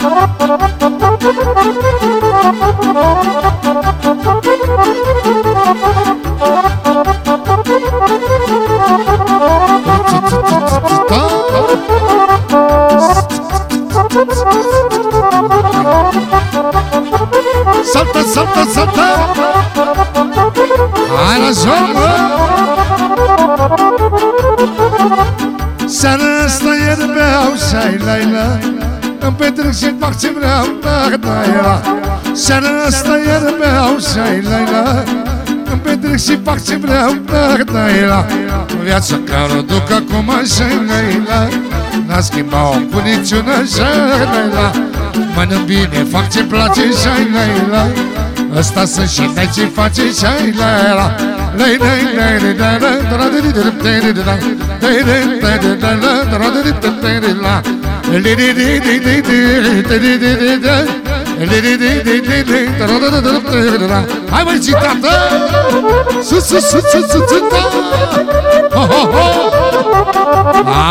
Salta, salta, salta Hai la joc, mă! Seara asta e de beau și-ai la Îmi petrec și fac ce vreau, da, da, la Seara asta e de beau și-ai la Îmi petrec și fac ce vreau, da, da, la Viața care o duc acum și-ai la N-a schimbat-o cu niciuna și-ai la Mănânc bine, fac ce place și-ai la Ăsta sunt și dai ce face și-ai la Lei, lei, Hai măi, citată! Da!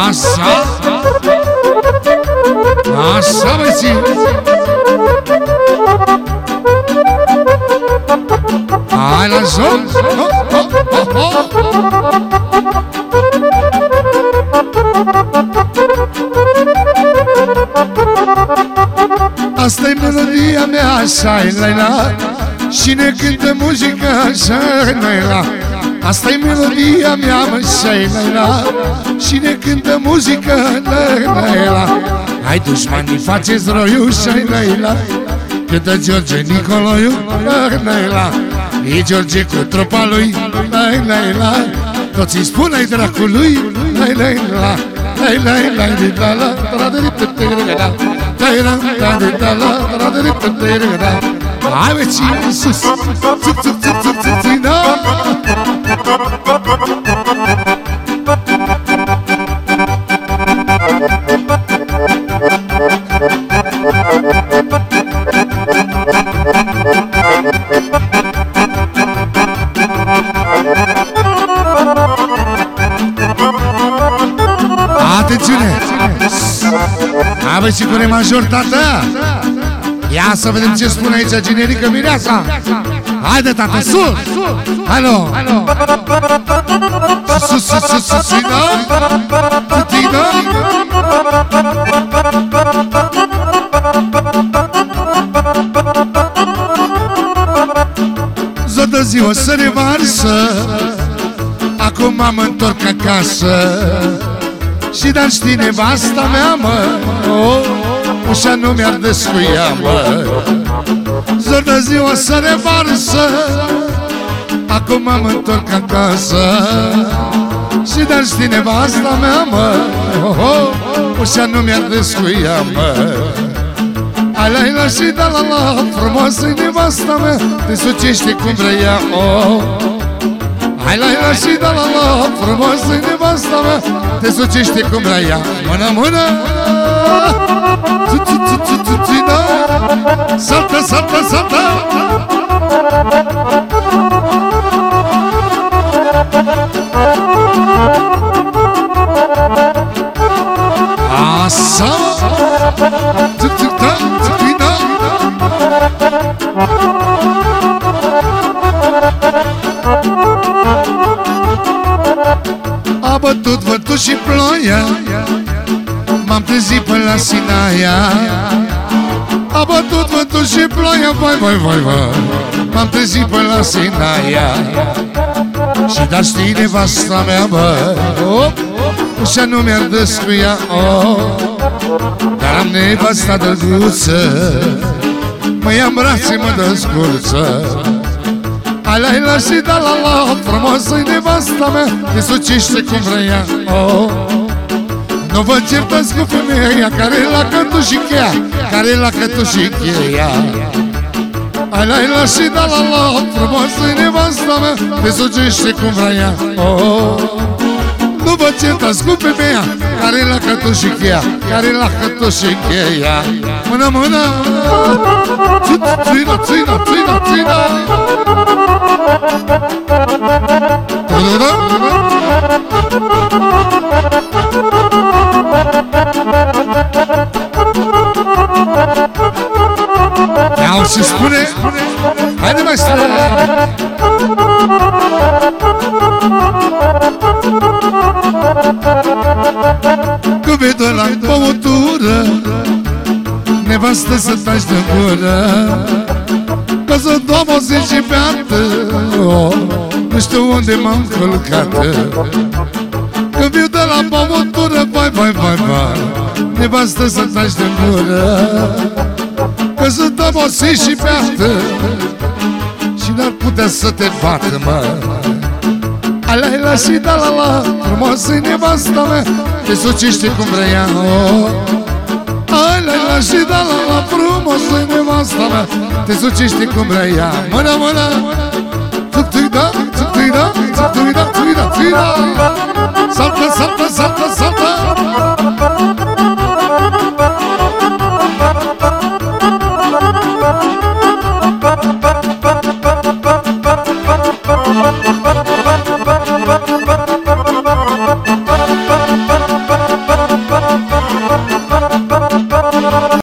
Așa! Așa, măi, zi! Hai la joc! Ho, ho, ho, ho! Asta-i melodia mea, așa e la Și ne cântă muzica, așa e la Asta-i melodia mea, mă, așa e la Și ne cântă muzica, la la Hai dușmanii, faceți roiu, așa e la Cântă George Nicoloiu, la la E George cu tropa lui, la la la Toți îi spun ai dracului, la la la La la la la la la la la la Hai, vecii, sus! Țup, țup, țup, țup, țup, țup! Hai bă, sigur e major, tată! Ia să vedem ce spune aici generică mireasa! Haide, tată, sus! Alo! Sus, sus, sus, sus, țină! Țină! Zodă ziua să ne varsă Acum mă întorc acasă și dar știi nevasta mea, mă? Oh, Ușa nu mi-ar descuia, mă. Zor de ziua să revarsă Acum mă întorc acasă. Și dar știi nevasta mea, mă? Oh, oh, Ușa nu mi-ar descuia, mă. Alaila și da la la Frumoasă-i nevasta mea Te sucește cum vrea, oh Hai la la și da la la Frumoasă-i nevasta mea. Te sucește cum vrea ea. Mână, mână. Saltă, saltă, saltă. Așa A bătut vântul și ploaia. M-am trezit până la Sinaia. A bătut vântul și ploaia. Vai, vai, vai, vai. M-am trezit până la Sinaia. Și dar știi nevasta mea, bă. Oh, Ușa nu mi-ar descuia, oh Dar am nevasta drăguță. Mă ia în brațe, mă dă scurță Alaila și da la Frumos-i nevasta mea. Te sucește cum vrea ea. Oh. Nu vă certați cu femeia Care la cătușichea Care la cătușichea Alaila și da la Frumos-i nevasta mea. Te sucește cum vrea ea. Oh. Nu vă certați cu femeia care la cătușichea, care la cătușichea Mână, mână, țină, țină, țină, țină Iau și spune, haide mai stare Cu vedul la băutură Nevastă să taci de gură. Că sunt obosit și beată oh, Nu știu unde m-am culcat. Când viu de la băutură Vai, vai, vai, vai Nevastă să taci de gură. Că sunt obosit și beată Și n-ar putea să te bată, mă? Ala la și da la la Frumoasă nevasta mea Te sucește cum vrea oh. Ala la și da la la Frumoasă nevasta mea. Te sucește cum vrea Mână, mână Tuc-tuc da, tuc-tuc da Tuc-tuc da, tuc-tuc da, tuc-tuc da